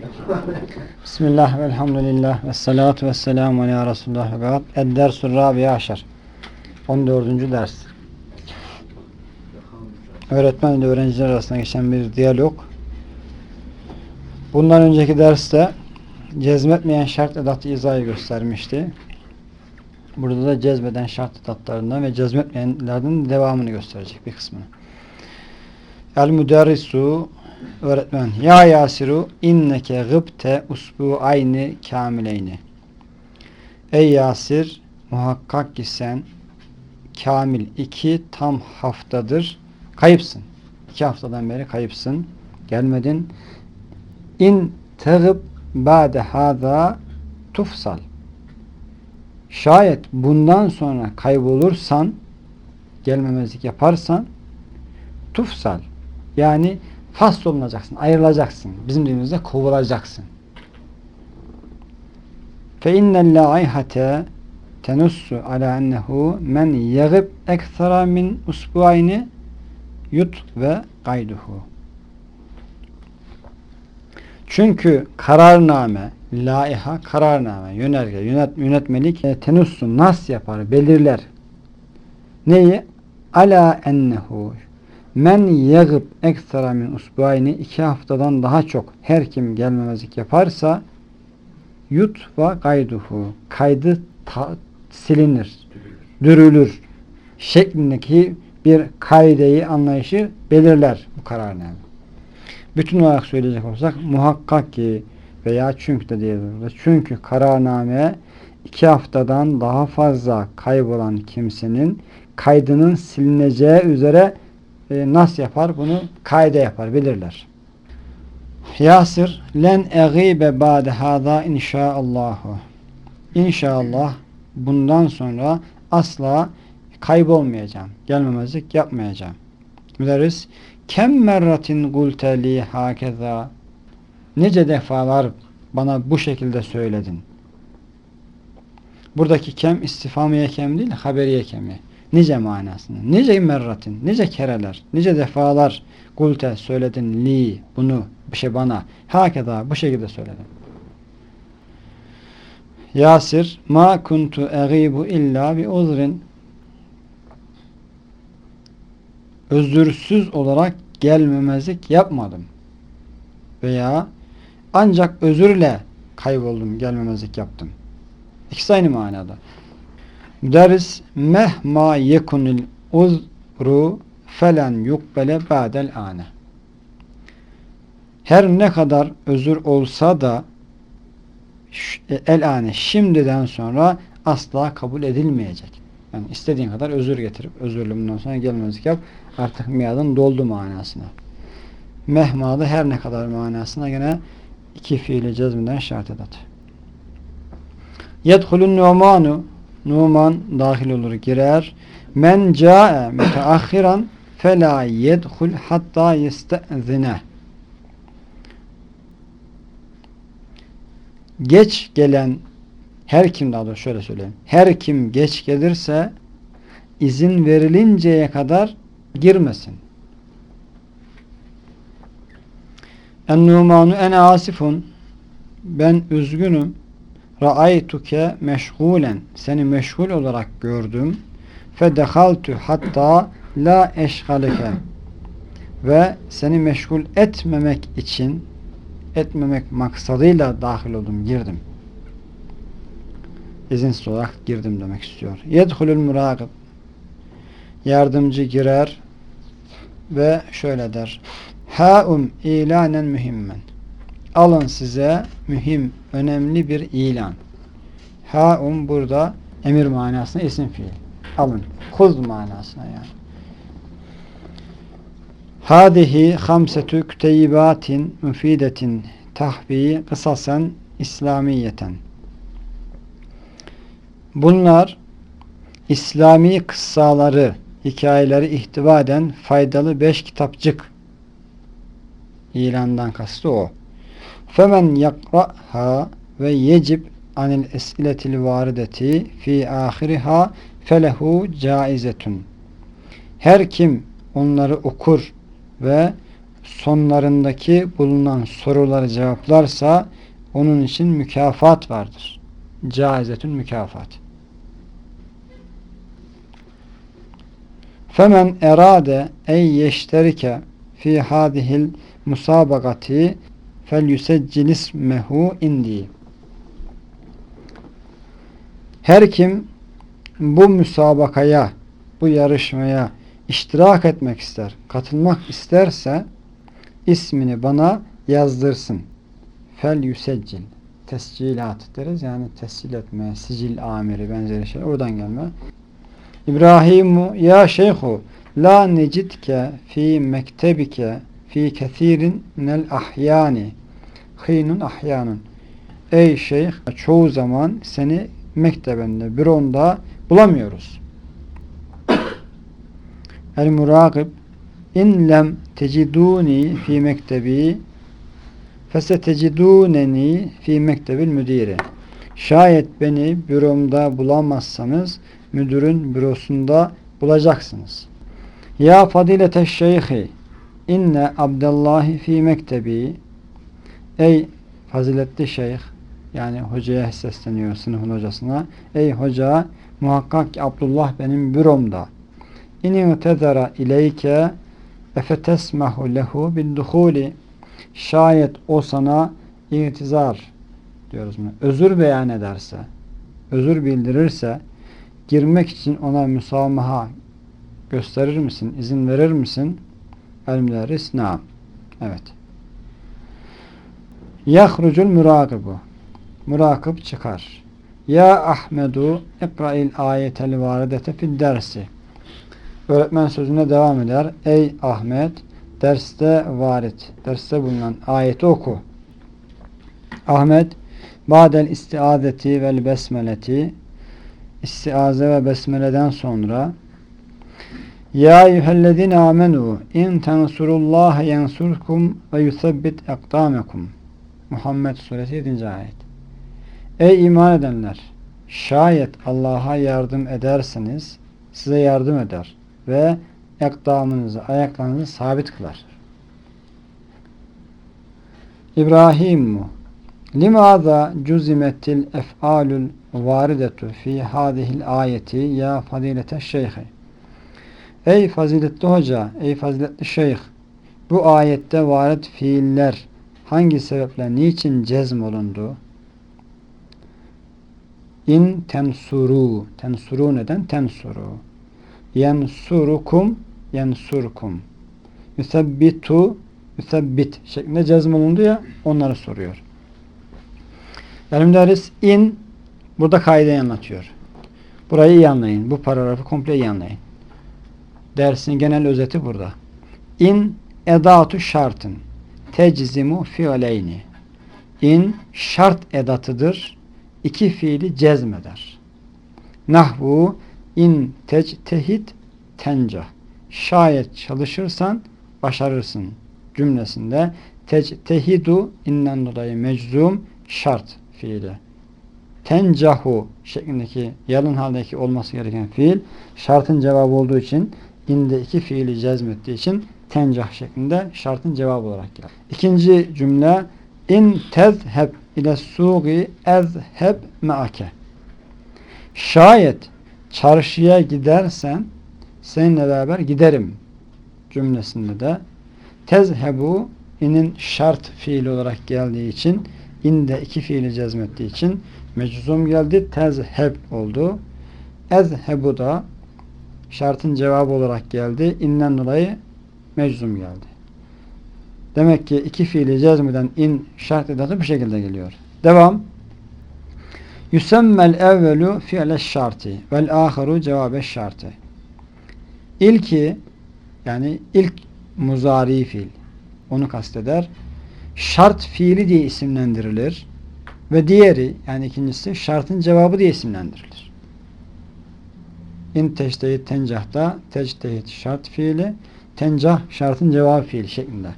Bismillah ve elhamdülillah ve salatu ve selamu ala Resulullah ve ba'd. Ed-dersul rabiye aşar. 14. ders. Öğretmen ile öğrenciler arasında geçen bir diyalog. Bundan önceki derste cezmetmeyen şart edatı izahı göstermişti. Burada da cezbeden şart edatlarından ve cezmetmeyenlerden devamını gösterecek bir kısmını. El müderrisu öğretmen ya Yasiru inneke gıbte usbu ayni kamileyni Ey Yasir muhakkak ki sen kamil iki tam haftadır kayıpsın. İki haftadan beri kayıpsın. Gelmedin. İn tegib ba'de hada tufsal. Şayet bundan sonra kaybolursan gelmemezlik yaparsan tufsal yani fasl olunacaksın, ayrılacaksın. Bizim dilimizde kovulacaksın. Fe innel laihate tenussu ala ennehu men yagib ekthara min usbuayni yut ve gayduhu. Çünkü kararname, laiha, kararname, yönerge, yönet, yönetmelik e, tenussu nas yapar, belirler. Neyi? Ala ennehu Men yagıp ekstra min usbuayni iki haftadan daha çok her kim gelmemezlik yaparsa yut ve gayduhu kaydı ta, silinir, dürülür şeklindeki bir kaideyi anlayışı belirler bu kararname. Bütün olarak söyleyecek olsak muhakkak ki veya çünkü de diyebiliriz. Çünkü kararname iki haftadan daha fazla kaybolan kimsenin kaydının silineceği üzere e, nas yapar, bunu kaide yapar, bilirler. Yasir len egibe ba'de hada inşaallahu. İnşallah bundan sonra asla kaybolmayacağım. Gelmemezlik yapmayacağım. Müderris kem merratin gulte li hakeza nice defalar bana bu şekilde söyledin. Buradaki kem istifamiye kem değil, haberiye kemi nice manasını, nice merratin, nice kereler, nice defalar kulte söyledin li bunu bir şey bana hakeza bu şekilde söyledin. Yasir ma kuntu egibu illa bi uzrin özürsüz olarak gelmemezlik yapmadım. Veya ancak özürle kayboldum, gelmemezlik yaptım. İkisi aynı manada. Müderris mehma yekunil uzru felen yukbele ba'del ane. Her ne kadar özür olsa da e, el ane şimdiden sonra asla kabul edilmeyecek. Yani istediğin kadar özür getirip özürlü bundan sonra gelmezlik yap. Artık miadın doldu manasına. Mehmalı her ne kadar manasına gene iki fiili cezminden şart edat. Yedhulun numanu Numan dahil olur girer. Men ca'e müteahhiran fela yedhul hatta yeste'zine. Geç gelen her kim daha doğrusu şöyle söyleyeyim. Her kim geç gelirse izin verilinceye kadar girmesin. En numanu en asifun ben üzgünüm Ra'aytuke meşgulen seni meşgul olarak gördüm. Fedehaltu hatta la eşgalike ve seni meşgul etmemek için etmemek maksadıyla dahil oldum, girdim. İzinsiz olarak girdim demek istiyor. Yedhulul muragib yardımcı girer ve şöyle der. Haum ilanen mühimmen alın size mühim, önemli bir ilan. Haum burada emir manasına isim fiil. Alın. Kuz manasına yani. Hadihi hamsetü küteyyibatin müfidetin tahbi kısasen İslamiyeten. Bunlar İslami kıssaları, hikayeleri ihtiva eden faydalı beş kitapçık. İlandan kastı o. Femen yakra'ha ve yecib anil esiletil varideti fi ahiriha felehu caizetun. Her kim onları okur ve sonlarındaki bulunan soruları cevaplarsa onun için mükafat vardır. Caizetün mükafat. Femen erade ey yeşterike fi hadihil musabakati fel yüseccilismehu indi. Her kim bu müsabakaya, bu yarışmaya iştirak etmek ister, katılmak isterse ismini bana yazdırsın. Fel yüseccil. Tescilat deriz. Yani tescil etme, sicil amiri benzeri şey. Oradan gelme. İbrahimu ya şeyhu la necidke fi mektebike fi kethirin minel ahyani hînun ahyanun Ey şeyh çoğu zaman seni mektebinde, büronda bulamıyoruz. El murakib in lem teciduni fi mektebi feseteciduneni fi mektebil müdiri. Şayet beni büromda bulamazsanız müdürün bürosunda bulacaksınız. Ya fadilete şeyhi inne abdallahi fi mektebi Ey faziletli şeyh yani hocaya sesleniyor sınıfın hocasına. Ey hoca muhakkak ki Abdullah benim büromda. İni tezara ileyke efetesmehu lehu bidduhuli şayet o sana itizar diyoruz mu? Özür beyan ederse, özür bildirirse girmek için ona müsamaha gösterir misin? izin verir misin? Elmleris naam. Evet. Yahrucul murakibu. Murakip çıkar. Ya Ahmedu ikra'il ayetel varidete fid dersi. Öğretmen sözüne devam eder. Ey Ahmet derste varit, derste bulunan ayeti oku. Ahmet Badel istiazeti vel besmeleti istiaze ve besmeleden sonra Ya eyyühellezine amenu in tensurullaha yensurkum ve yusabbit ekdamekum Muhammed suresi 7. ayet Ey iman edenler şayet Allah'a yardım ederseniz size yardım eder ve ekdamınızı, ayaklarınızı sabit kılar. İbrahim Limaza cuzimetil ef'alul varidetu fi hadihil ayeti ya fazilete şeyhi Ey faziletli hoca, ey faziletli şeyh bu ayette varit fiiller hangi sebeple niçin cezm olundu? İn tensuru tensuru neden? Tensuru yensurukum yensurkum yüsebbitu yüsebbit şeklinde cezm olundu ya onları soruyor. Elimderiz in burada kaideyi anlatıyor. Burayı iyi anlayın. Bu paragrafı komple iyi anlayın. Dersin genel özeti burada. İn edatu şartın teczimu fiileyni. İn şart edatıdır. İki fiili cezmeder. Nahvu in tectehit tencah. Şayet çalışırsan başarırsın cümlesinde tectehidu innen dolayı meczum şart fiili. Tencahu şeklindeki yalın haldeki olması gereken fiil şartın cevabı olduğu için inde iki fiili cezmettiği için tencah şeklinde şartın cevabı olarak geldi. İkinci cümle in tezheb ile suği ezheb meake. Şayet çarşıya gidersen seninle beraber giderim cümlesinde de tezhebu inin şart fiili olarak geldiği için inde iki fiili cezmettiği için meczum geldi. Tezheb oldu. Ezhebu da şartın cevabı olarak geldi. İnnen dolayı meczum geldi. Demek ki iki fiili cezmeden in şart edatı bu şekilde geliyor. Devam. Yüsemmel evvelu fiile şartı vel ahiru cevabe şartı. İlki yani ilk muzari fiil onu kasteder. Şart fiili diye isimlendirilir. Ve diğeri yani ikincisi şartın cevabı diye isimlendirilir. İn teçtehit tencahda teçtehit şart fiili tencah şartın cevabı fiil şeklinde.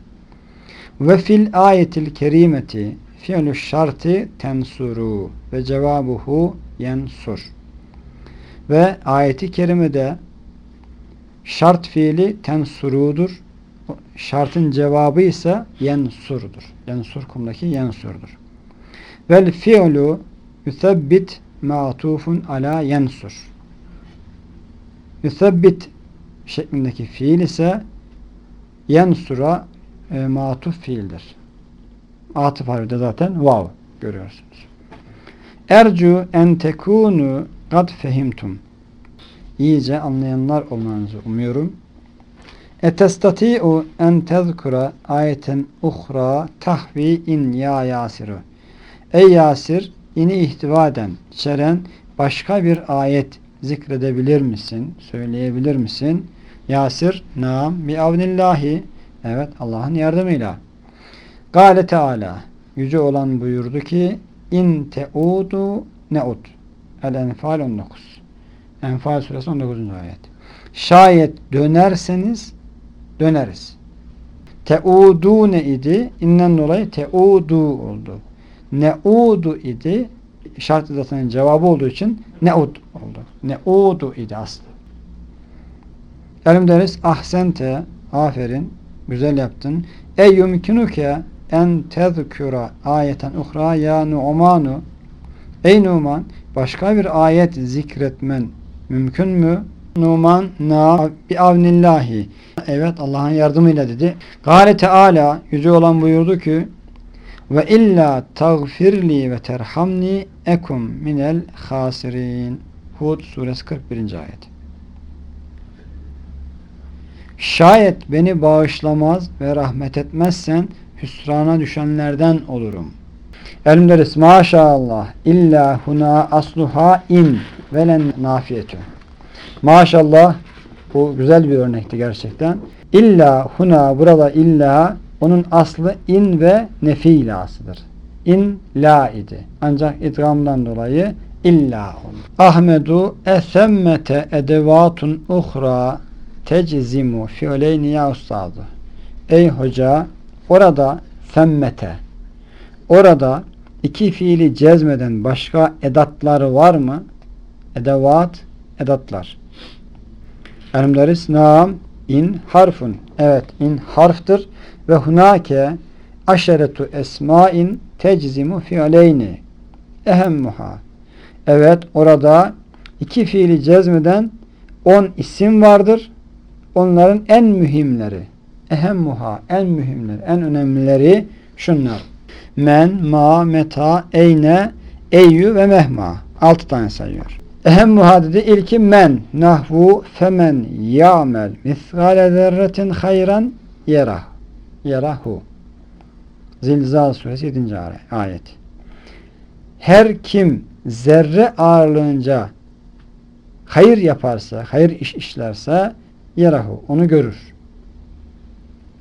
Ve fil ayetil kerimeti fiilü şartı tensuru ve cevabuhu yensur. Ve ayeti kerimede şart fiili tensurudur. şartın cevabı ise yensurdur. Yensur kumdaki yensurdur. Vel fi'lu yusebbit ma'tufun ala yensur. Yusebbit şeklindeki fiil ise yensura e, matuf fiildir. Atıf harfi de zaten vav görüyorsunuz. Ercu en tekunu kad fehimtum. İyice anlayanlar olmanızı umuyorum. Etestati'u en tezkura ayeten uhra tahvi in ya yasiru. Ey Yasir, ini ihtiva eden, içeren başka bir ayet zikredebilir misin? Söyleyebilir misin? Yasir, naam bi avnillahi. Evet, Allah'ın yardımıyla. Gale Teala, yüce olan buyurdu ki, in teudu neud. El-Enfal 19. Enfal suresi 19. ayet. Şayet dönerseniz döneriz. Teudu ne idi? İnnen dolayı teudu oldu. Neudu idi. Şart zatının cevabı olduğu için neud oldu. Neudu idi aslı. Elim deriz ahsente aferin güzel yaptın. E yumkinuke en tezkura ayeten uhra ya nu'manu Ey Numan başka bir ayet zikretmen mümkün mü? Numan na bi avnillahi. Evet Allah'ın yardımıyla dedi. Gale Teala yüce olan buyurdu ki ve illa tagfirli ve terhamni ekum minel hasirin. Hud suresi 41. ayet. Şayet beni bağışlamaz ve rahmet etmezsen hüsrana düşenlerden olurum. Elimderiz maşallah illa huna asluha in velen nafiyetü. Maşallah bu güzel bir örnekti gerçekten. İlla huna burada illa onun aslı in ve nefi ilasıdır. İn la idi. Ancak idgamdan dolayı illa oldu. Ahmedu esemmete edevatun uhra tecizimu fiileyni ya ustadı. Ey hoca orada semmete orada iki fiili cezmeden başka edatları var mı? Edevat, edatlar. Elimderiz nam, in harfun. Evet, in harftır. Ve hunake aşeretu esmain teczimu fiileyni. Ehemmuha. Evet, orada iki fiili cezmeden on isim vardır. Onların en mühimleri, ehemmuha, en mühimleri, en önemlileri şunlar. Men, ma, meta, eyne, eyyü ve mehma. Altı tane sayıyor. Ehemmuha dedi ilki men, nahvu, femen, ya'mel, mithgale zerretin hayran, yerah. Yerahu. Zilzal suresi 7. ayet. Her kim zerre ağırlığınca hayır yaparsa, hayır iş işlerse yerahu. Onu görür.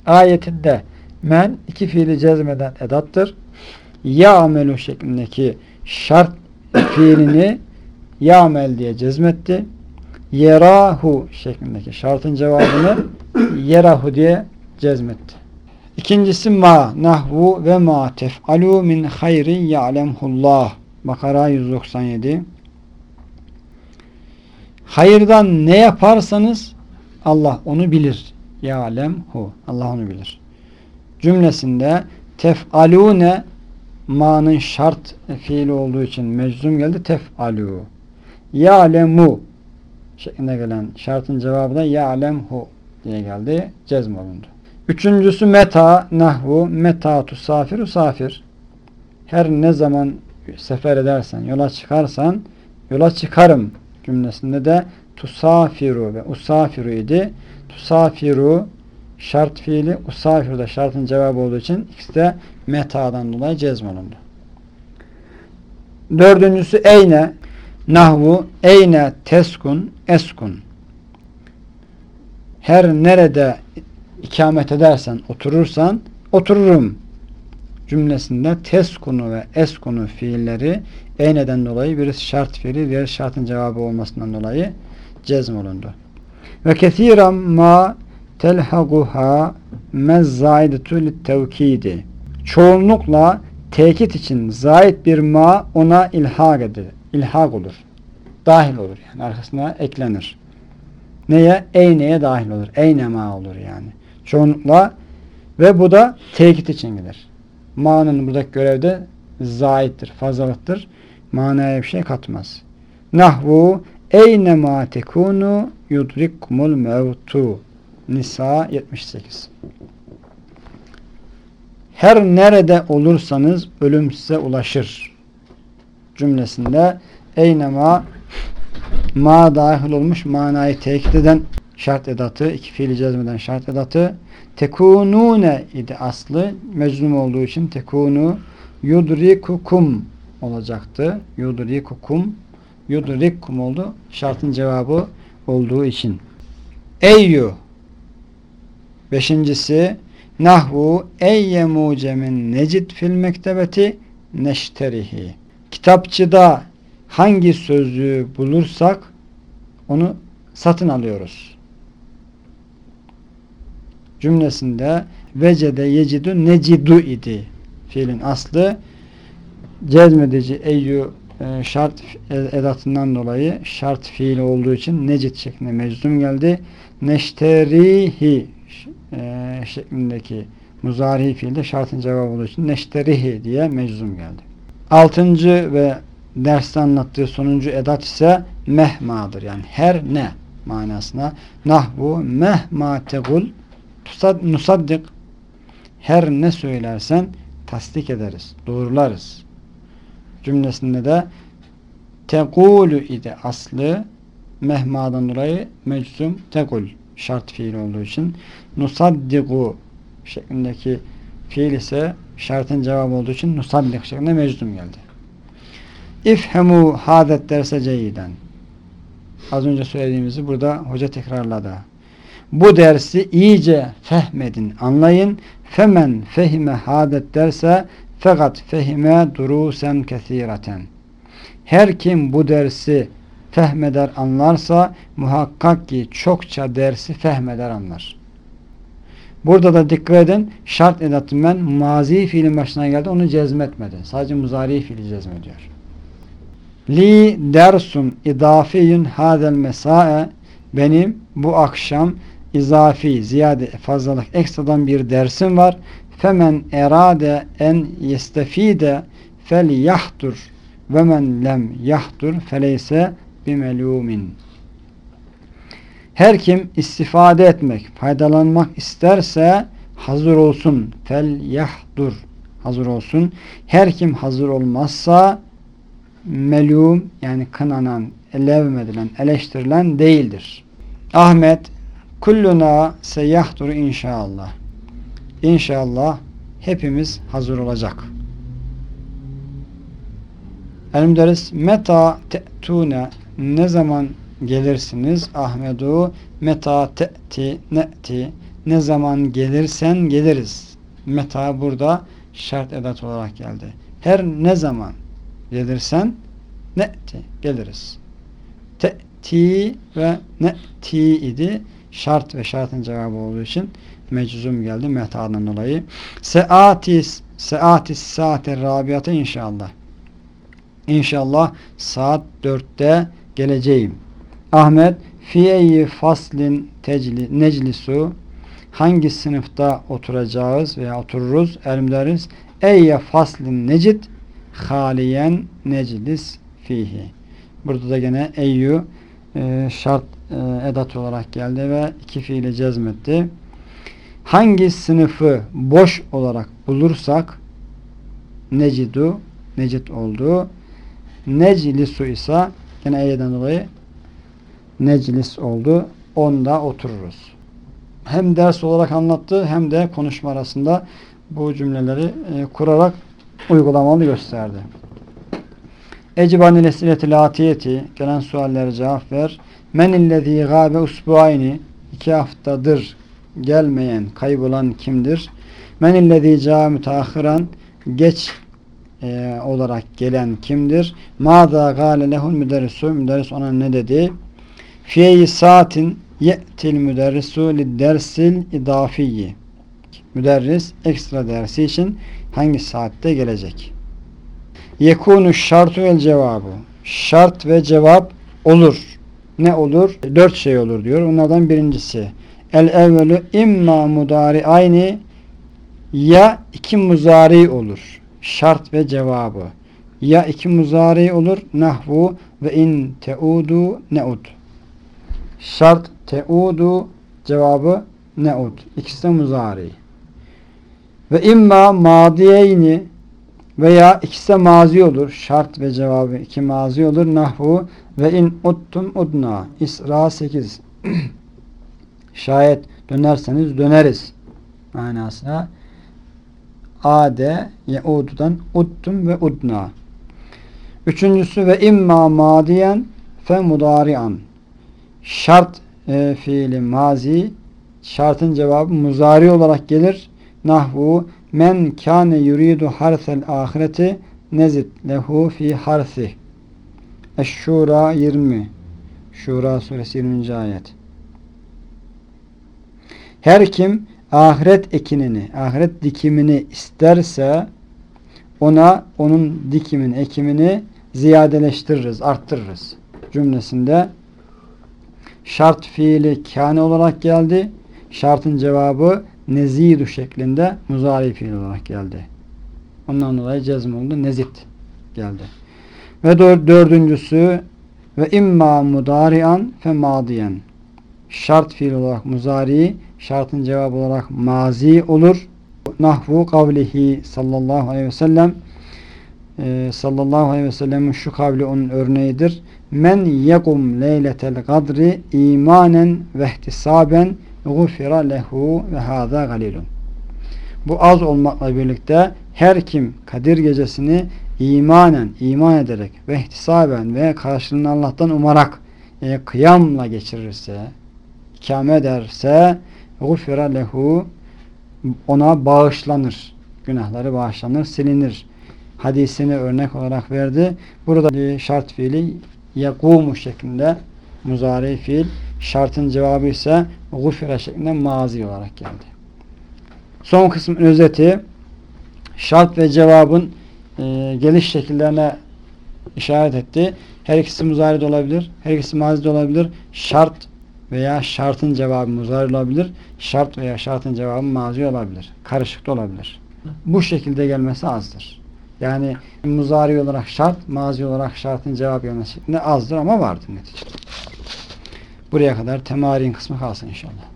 Ayetinde men iki fiili cezmeden edattır. Ya amelu şeklindeki şart fiilini yamel diye cezmetti. Yerahu şeklindeki şartın cevabını yerahu diye cezmetti. İkincisi ma nahvu ve ma tef'alu min hayrin ya'lemhullah. Bakara 197. Hayırdan ne yaparsanız Allah onu bilir. Ya'lemhu. Allah onu bilir. Cümlesinde tef'alune ma'nın şart fiili olduğu için meczum geldi. Tef'alu. Ya'lemu şeklinde gelen şartın cevabı da ya'lemhu diye geldi. Cezm olundu. Üçüncüsü meta, nahvu, meta tusafir, usafir. Her ne zaman sefer edersen, yola çıkarsan, yola çıkarım cümlesinde de tusafiru ve usafiru idi. Tusafiru şart fiili, usafiru da şartın cevabı olduğu için ikisi de meta'dan dolayı cezm olundu. Dördüncüsü eyne, nahvu, eyne teskun, eskun. Her nerede ikamet edersen, oturursan otururum cümlesinde teskunu ve eskunu fiilleri eyneden dolayı birisi şart fiili, diğer şartın cevabı olmasından dolayı cezm olundu. Ve kethiran ma telhaguha mezzaidetu littevkidi. Çoğunlukla tekit için zayit bir ma ona ilhak edilir. İlhak olur. Dahil olur yani. Arkasına eklenir. Neye? Eyneye dahil olur. Eyne ma olur yani. Çoğunlukla ve bu da tekit için gelir. Ma'nın buradaki görevde zaittir, fazlalıktır. Manaya bir şey katmaz. Nahvu eyne ma tekunu yudrikkumul mevtu. Nisa 78 Her nerede olursanız ölüm size ulaşır. Cümlesinde eynema ma dahil olmuş manayı tekit eden şart edatı, iki fiili cezmeden şart edatı tekunune idi aslı. Mecnun olduğu için tekunu yudrikukum olacaktı. Yudrikukum yudrikum oldu. Şartın cevabı olduğu için. Eyyu Beşincisi Nahvu eyye mucemin necid fil mektebeti neşterihi. Kitapçıda hangi sözlüğü bulursak onu satın alıyoruz. Cümlesinde vecede yecidu necidu idi. Fiilin aslı cezmedici eyyu e, şart edatından dolayı şart fiil olduğu için necid şeklinde meczum geldi. Neşterihi e, şeklindeki muzari fiilde şartın cevabı olduğu için neşterihi diye meczum geldi. Altıncı ve derste anlattığı sonuncu edat ise mehmadır. Yani her ne manasına. Nahvu mehma tegul nusaddik her ne söylersen tasdik ederiz, doğrularız. Cümlesinde de tegulu idi aslı mehmadan dolayı meczum tegul şart fiil olduğu için nusaddiku şeklindeki fiil ise şartın cevabı olduğu için nusaddik şeklinde meczum geldi. İfhemu hadet derse ceyiden. Az önce söylediğimizi burada hoca tekrarladı. Bu dersi iyice fehmedin, anlayın. Femen fehime hadet derse fakat fehime durusen kesireten. Her kim bu dersi fehmeder anlarsa muhakkak ki çokça dersi fehmeder anlar. Burada da dikkat edin şart edatım ben mazi fiilin başına geldi onu cezmetmedi. Sadece muzari fiili cezmediyor. Li dersun idafiyun hadel mesae benim bu akşam izafi, ziyade, fazlalık, ekstradan bir dersim var. Femen erade en yestefide fel yahdur ve men lem yahdur feleyse bimelumin. Her kim istifade etmek, faydalanmak isterse hazır olsun. Fel yahdur. Hazır olsun. Her kim hazır olmazsa melum yani kınanan, levmedilen, eleştirilen değildir. Ahmet kulluna seyahdur inşallah. İnşallah hepimiz hazır olacak. El-Müderris meta te'tune ne zaman gelirsiniz Ahmedu meta te'ti ne'ti ne zaman gelirsen geliriz. Meta burada şart edat olarak geldi. Her ne zaman gelirsen ne'ti geliriz. Te'ti ve ne'ti idi. Şart ve şartın cevabı olduğu için meczum geldi metadan dolayı. Seatis seatis saate rabiyata inşallah. İnşallah saat dörtte geleceğim. Ahmet fiyeyyi faslin tecli, neclisu hangi sınıfta oturacağız veya otururuz elimderiz. Eyye faslin necid haliyen neclis fihi. Burada da gene eyyü e, şart e, edat olarak geldi ve iki fiili cezmetti. Hangi sınıfı boş olarak bulursak necidu necid oldu. Neclisu ise yine eyyeden dolayı neclis oldu. Onda otururuz. Hem ders olarak anlattı hem de konuşma arasında bu cümleleri e, kurarak uygulamalı gösterdi. Ecibanil esileti latiyeti gelen suallere cevap ver. Men illezî gâbe usbuayni iki haftadır gelmeyen, kaybolan kimdir? Men illezî câ müteahhiran geç e, olarak gelen kimdir? Mâzâ gâle lehul müderrisu müderris ona ne dedi? Fiyeyi saatin ye'til müderrisu liddersil idafiyyi Müderris ekstra dersi için hangi saatte gelecek? Yekunu şartu vel cevabı. Şart ve cevap olur. Ne olur? Dört şey olur diyor. Onlardan birincisi. El evvelü imma mudari aynı ya iki muzari olur. Şart ve cevabı. Ya iki muzari olur. Nahvu ve in teudu neud. Şart teudu cevabı neud. İkisi de muzari. Ve imma madiyeyni veya ikisi de mazi olur. Şart ve cevabı iki mazi olur. Nahvu ve in uttum udna. İsra 8. Şayet dönerseniz döneriz. Manasına ade yeududan uttum ve udna. Üçüncüsü ve imma madiyen fe mudarian. Şart e, fiili mazi şartın cevabı muzari olarak gelir. Nahvu men kâne yuridu harsel ahireti nezid lehu fi harsi. Eş-Şura 20. Şura suresi 20. ayet. Her kim ahiret ekinini, ahiret dikimini isterse ona onun dikimin, ekimini ziyadeleştiririz, arttırırız. Cümlesinde şart fiili kâne olarak geldi. Şartın cevabı nezidu şeklinde muzari fiil olarak geldi. Ondan dolayı cezm oldu. Nezit geldi. Ve dördüncüsü ve imma mudarian fe madiyen. Şart fiil olarak muzari, şartın cevabı olarak mazi olur. Nahvu kavlihi sallallahu aleyhi ve sellem e, sallallahu aleyhi ve sellemin şu kavli onun örneğidir. Men yekum leyletel kadri imanen ve ihtisaben gufira lehu ve hâzâ galilun. Bu az olmakla birlikte her kim Kadir gecesini imanen, iman ederek ve ihtisaben ve karşılığını Allah'tan umarak e, kıyamla geçirirse, ikame ederse gufira lehu ona bağışlanır. Günahları bağışlanır, silinir. Hadisini örnek olarak verdi. Burada şart fiili yekumu şeklinde muzari fiil. Şartın cevabı ise gufira şeklinde mazi olarak geldi. Son kısmın özeti şart ve cevabın e, geliş şekillerine işaret etti. Her ikisi muzari de olabilir. Her ikisi mazi de olabilir. Şart veya şartın cevabı muzari olabilir. Şart veya şartın cevabı mazi olabilir. Karışık da olabilir. Bu şekilde gelmesi azdır. Yani muzari olarak şart, mazi olarak şartın cevabı gelmesi şeklinde azdır ama vardır neticede. Buraya kadar temarin kısmı kalsın inşallah.